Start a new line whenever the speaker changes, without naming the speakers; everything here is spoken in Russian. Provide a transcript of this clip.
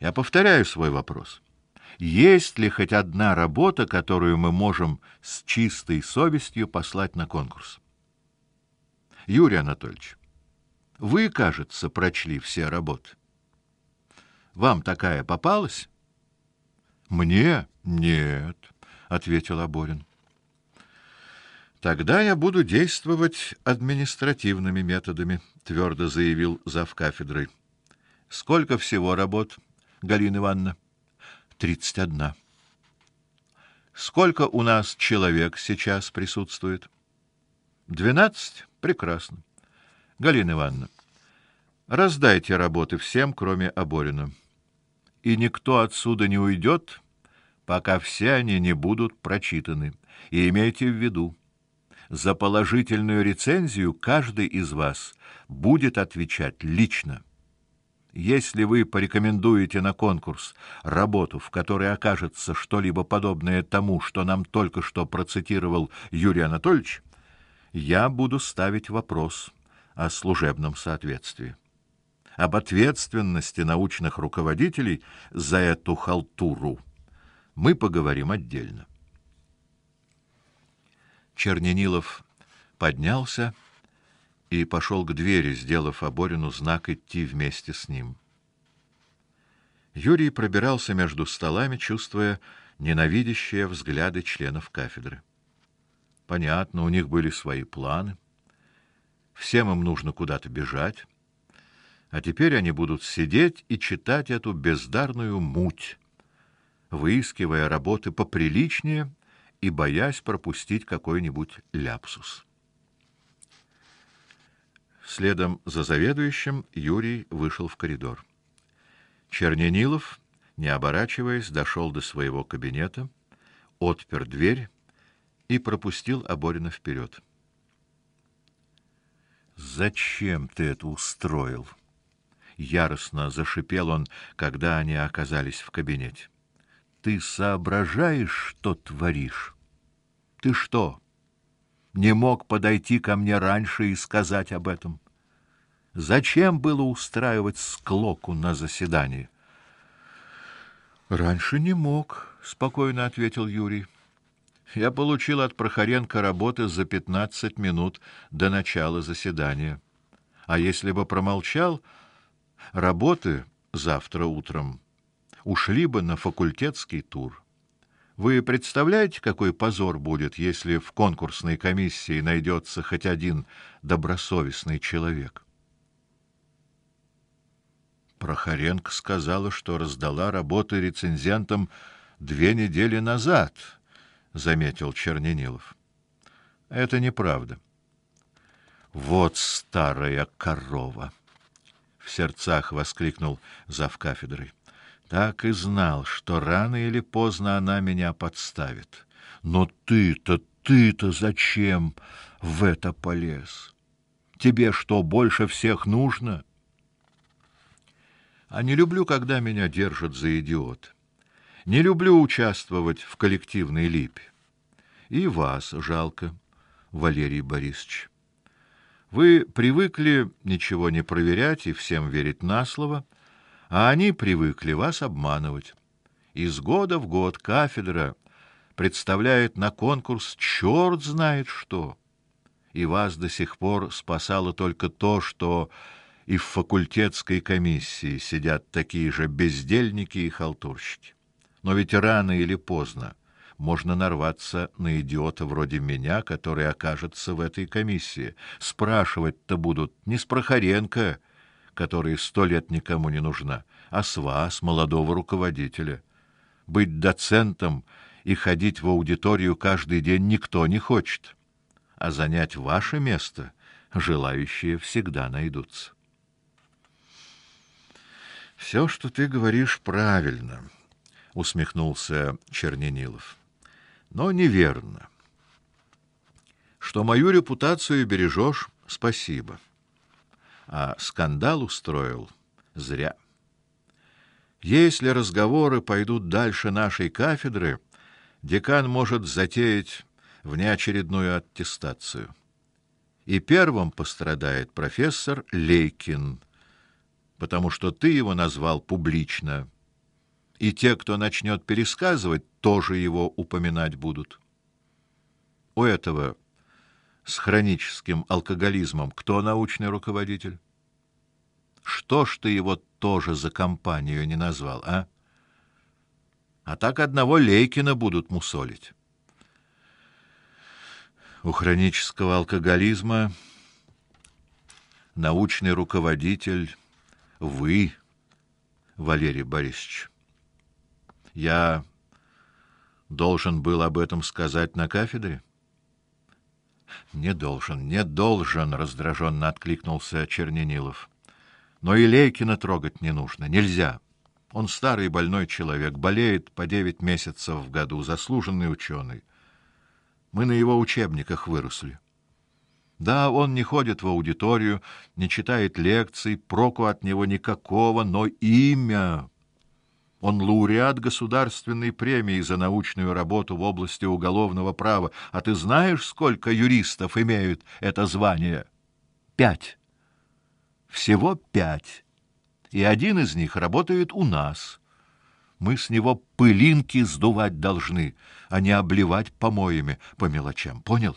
Я повторяю свой вопрос. Есть ли хоть одна работа, которую мы можем с чистой совестью послать на конкурс? Юрий Анатольевич, вы, кажется, прочли все работы. Вам такая попалась? Мне? Нет, ответил Аборин. Тогда я буду действовать административными методами, твердо заявил зав кафедрой. Сколько всего работ, Галина Ивановна? Тридцать одна. Сколько у нас человек сейчас присутствует? Двенадцать. Прекрасно. Галина Ивановна, раздайте работы всем, кроме Аборина. И никто отсюда не уйдет, пока все они не будут прочитаны. И имейте в виду, за положительную рецензию каждый из вас будет отвечать лично. Если вы порекомендуете на конкурс работу, в которой окажется что-либо подобное тому, что нам только что процитировал Юрий Анатольевич, я буду ставить вопрос о служебном соответствии, об ответственности научных руководителей за эту халтуру. Мы поговорим отдельно. Черненилов поднялся и пошел к двери, сделав Оборину знак идти вместе с ним. Юрий пробирался между столами, чувствуя ненавидящие взгляды членов кафедры. Понятно, у них были свои планы. Всем им нужно куда-то бежать. А теперь они будут сидеть и читать эту бездарную муть, выискивая работы поприличнее и боясь пропустить какой-нибудь ляпсус. Следом за заведующим Юрий вышел в коридор. Черненилов, не оборачиваясь, дошел до своего кабинета, отпер дверь и пропустил Аборина вперед. Зачем ты это устроил? яростно зашипел он, когда они оказались в кабинете. Ты соображаешь, что творишь? Ты что, не мог подойти ко мне раньше и сказать об этом? Зачем было устраивать склоку на заседании? Раньше не мог, спокойно ответил Юрий. Я получил от Прохоренко работы за пятнадцать минут до начала заседания. А если бы промолчал, работы завтра утром ушли бы на факультетский тур. Вы представляете, какой позор будет, если в конкурсной комиссии найдется хоть один добросовестный человек? Прохоренко сказала, что раздала работы рецензентам две недели назад заметил Черненилов. Это неправда. Вот старая корова, в сердцах воскликнул зав кафедрой. Так и знал, что рано или поздно она меня подставит. Но ты-то, ты-то зачем в это полез? Тебе что, больше всех нужно? А не люблю, когда меня держат за идиота. Не люблю участвовать в коллективной липе. И вас жалко, Валерий Борисович. Вы привыкли ничего не проверять и всем верить на слово, а они привыкли вас обманывать. Из года в год кафедра представляет на конкурс черт знает что. И вас до сих пор спасало только то, что и в факультетской комиссии сидят такие же бездельники и халтурщики. Но ведь рано или поздно можно нарваться на идиота вроде меня, который окажется в этой комиссии. Спрашивать-то будут не с Прохоренко, которая сто лет никому не нужна, а с вас, молодого руководителя. Быть доцентом и ходить в аудиторию каждый день никто не хочет, а занять ваше место желающие всегда найдутся. Все, что ты говоришь, правильно усмехнулся Черненилов. Но неверно. Что мою репутацию бережешь, спасибо. А скандал устроил зря. Если разговоры пойдут дальше нашей кафедры, декан может затеять внеочередную аттестацию. И первым пострадает профессор Лейкин, потому что ты его назвал публично и те, кто начнет пересказывать, тоже его упоминать будут. У этого с хроническим алкоголизмом кто научный руководитель? Что ж ты его тоже за компанию не назвал, а? А так одного Лейкина будут мусолить. У хронического алкоголизма научный руководитель вы, Валерий Борисович. Я должен был об этом сказать на кафедре. Не должен, не должен, раздраженно откликнулся Черненилов. Но и Лейкина трогать не нужно, нельзя. Он старый больной человек, болеет по девять месяцев в году, заслуженный ученый. Мы на его учебниках выросли. Да, он не ходит в аудиторию, не читает лекций, проку от него никакого, но имя он лауреат государственной премии за научную работу в области уголовного права. А ты знаешь, сколько юристов имеют это звание? Пять. Всего пять. И один из них работает у нас. Мы с него пылинки сдувать должны, а не обливать помоями по мелочам. Понял?